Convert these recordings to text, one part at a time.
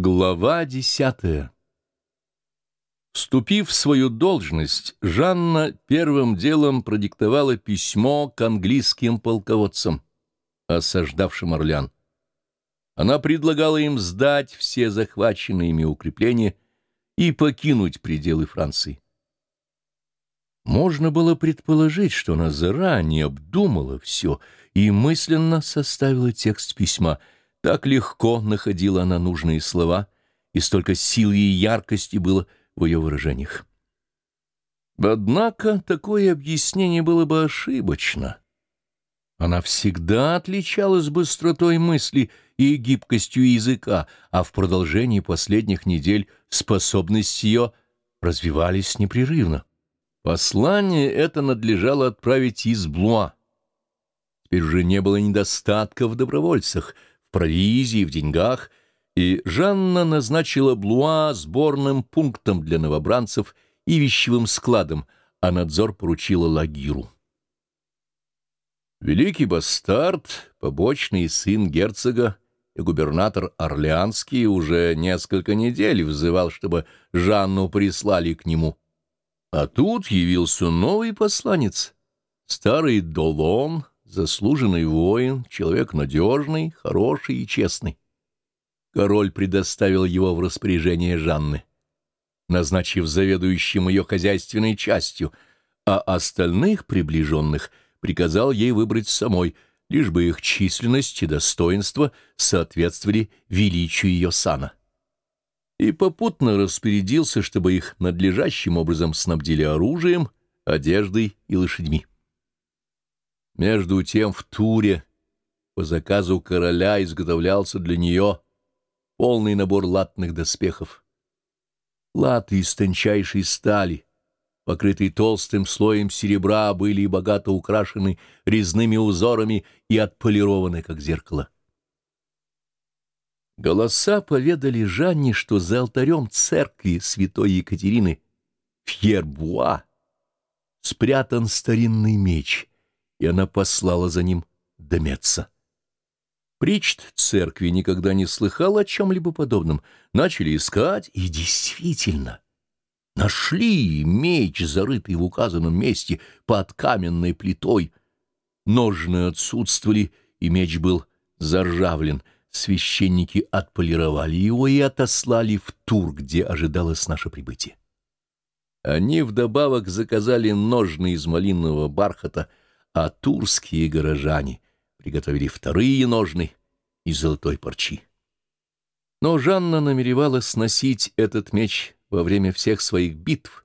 Глава десятая Вступив в свою должность, Жанна первым делом продиктовала письмо к английским полководцам, осаждавшим Орлеан. Она предлагала им сдать все захваченные ими укрепления и покинуть пределы Франции. Можно было предположить, что она заранее обдумала все и мысленно составила текст письма — так легко находила она нужные слова, и столько силы и яркости было в ее выражениях. Однако такое объяснение было бы ошибочно. Она всегда отличалась быстротой мысли и гибкостью языка, а в продолжении последних недель способности ее развивались непрерывно. Послание это надлежало отправить из Блуа. Теперь уже не было недостатка в добровольцах — в провизии, в деньгах, и Жанна назначила Блуа сборным пунктом для новобранцев и вещевым складом, а надзор поручила Лагиру. Великий бастард, побочный сын герцога и губернатор Орлеанский уже несколько недель взывал, чтобы Жанну прислали к нему. А тут явился новый посланец, старый Долон, заслуженный воин, человек надежный, хороший и честный. Король предоставил его в распоряжение Жанны, назначив заведующим ее хозяйственной частью, а остальных приближенных приказал ей выбрать самой, лишь бы их численность и достоинство соответствовали величию ее сана. И попутно распорядился, чтобы их надлежащим образом снабдили оружием, одеждой и лошадьми. Между тем в Туре по заказу короля изготовлялся для нее полный набор латных доспехов. Латы из тончайшей стали, покрытые толстым слоем серебра, были богато украшены резными узорами и отполированы, как зеркало. Голоса поведали Жанне, что за алтарем церкви святой Екатерины Фьербуа спрятан старинный меч — и она послала за ним Демеца. Причт церкви никогда не слыхал о чем-либо подобном. Начали искать, и действительно нашли меч, зарытый в указанном месте под каменной плитой. Ножны отсутствовали, и меч был заржавлен. Священники отполировали его и отослали в Тур, где ожидалось наше прибытие. Они вдобавок заказали ножны из малинного бархата — а турские горожане приготовили вторые ножны из золотой парчи. Но Жанна намеревалась носить этот меч во время всех своих битв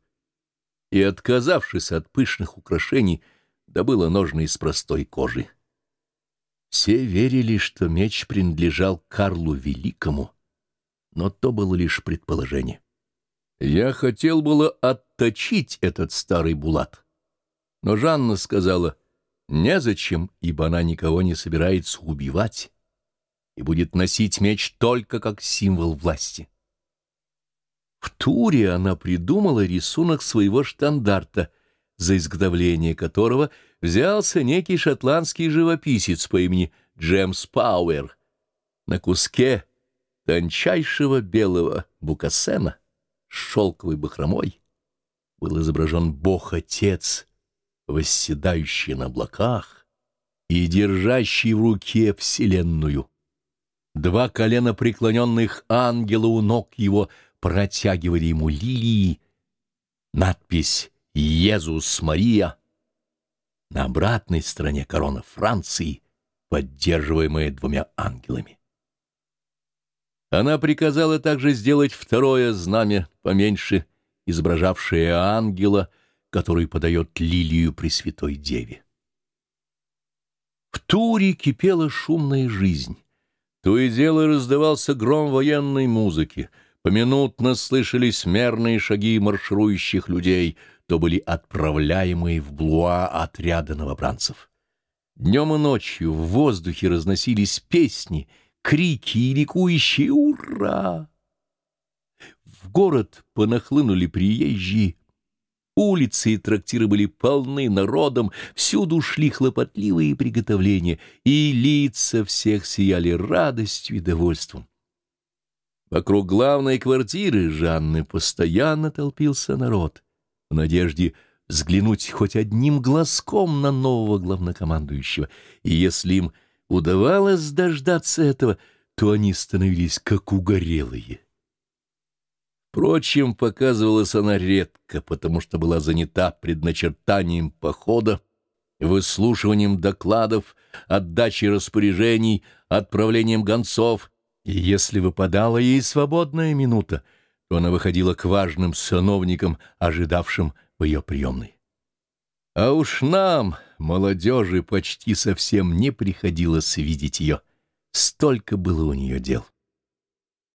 и, отказавшись от пышных украшений, добыла ножны из простой кожи. Все верили, что меч принадлежал Карлу Великому, но то было лишь предположение. Я хотел было отточить этот старый булат, но Жанна сказала — Незачем, ибо она никого не собирается убивать и будет носить меч только как символ власти. В туре она придумала рисунок своего штандарта, за изготовление которого взялся некий шотландский живописец по имени Джемс Пауэр. На куске тончайшего белого букасена с шелковой бахромой был изображен Бог-Отец — восседающий на облаках и держащий в руке Вселенную. Два колена преклоненных ангела у ног его протягивали ему лилии. Надпись «Иезус Мария» на обратной стороне корона Франции, поддерживаемая двумя ангелами. Она приказала также сделать второе знамя поменьше, изображавшее ангела — который подает лилию Пресвятой Деве. В Туре кипела шумная жизнь. То и дело раздавался гром военной музыки, поминутно слышались мерные шаги марширующих людей, то были отправляемые в Блуа отряды новобранцев. Днем и ночью в воздухе разносились песни, крики и ликующие «Ура!». В город понахлынули приезжие, Улицы и трактиры были полны народом, всюду шли хлопотливые приготовления, и лица всех сияли радостью и довольством. Вокруг главной квартиры Жанны постоянно толпился народ в надежде взглянуть хоть одним глазком на нового главнокомандующего, и если им удавалось дождаться этого, то они становились как угорелые. Впрочем, показывалась она редко, потому что была занята предначертанием похода, выслушиванием докладов, отдачей распоряжений, отправлением гонцов, и если выпадала ей свободная минута, то она выходила к важным сановникам, ожидавшим в ее приемной. А уж нам, молодежи, почти совсем не приходилось видеть ее. Столько было у нее дел.